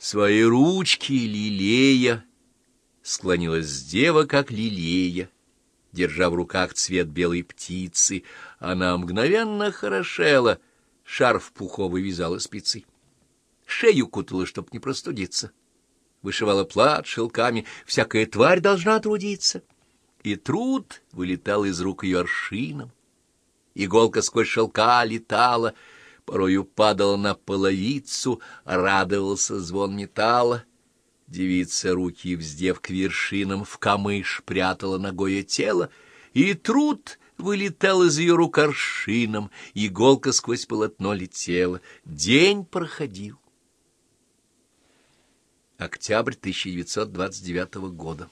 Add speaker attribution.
Speaker 1: Свои ручки лилея, склонилась дева, как лилея, держа в руках цвет белой птицы. Она мгновенно хорошела, шарф пуховый вязала спицы. Шею кутала, чтоб не простудиться. Вышивала плат шелками, всякая тварь должна трудиться. И труд вылетал из рук ее аршином. Иголка сквозь шелка летала — порою падала на половицу, радовался звон металла. Девица, руки вздев к вершинам, в камыш прятала ногое тело, и труд вылетал из ее рук аршином, иголка сквозь полотно летела. День проходил. Октябрь 1929 года.